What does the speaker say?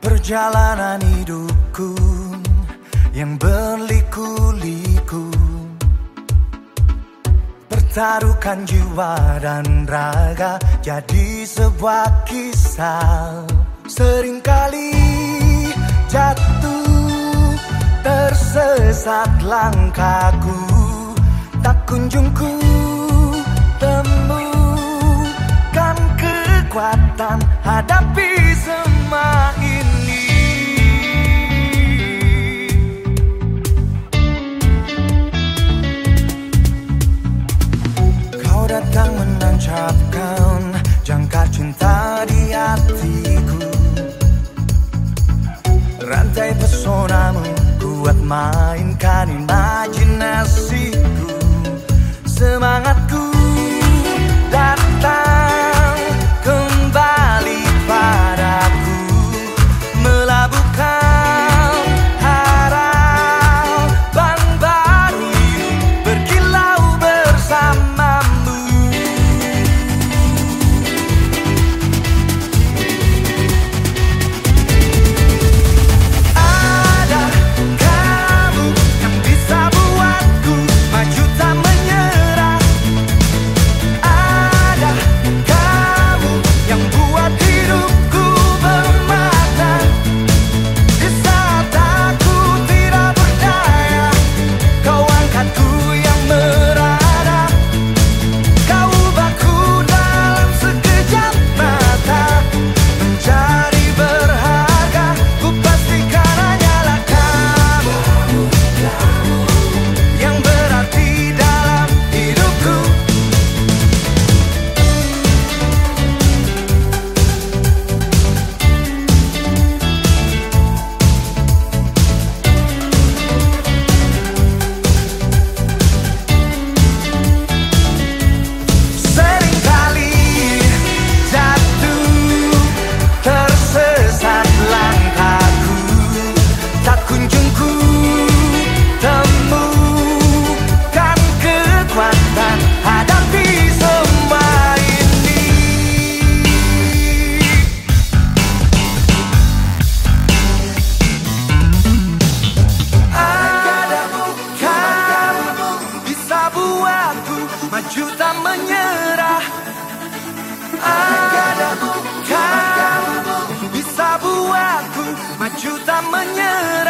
Perjalanan hidupku yang berliku-liku. Pertaruhkan jiwa dan raga jadi sebuah kisah. Seringkali jatuh tersesat langkahku. Tak kunjung ku temukan kekuatan hadapi datang menancapkan jangkar cinta di hatiku. Rantai pesonamu kuat mainkan imajinasiku. Semangatku buatku maju tak menyerah. Ada kamu bisa buatku maju tak menyerah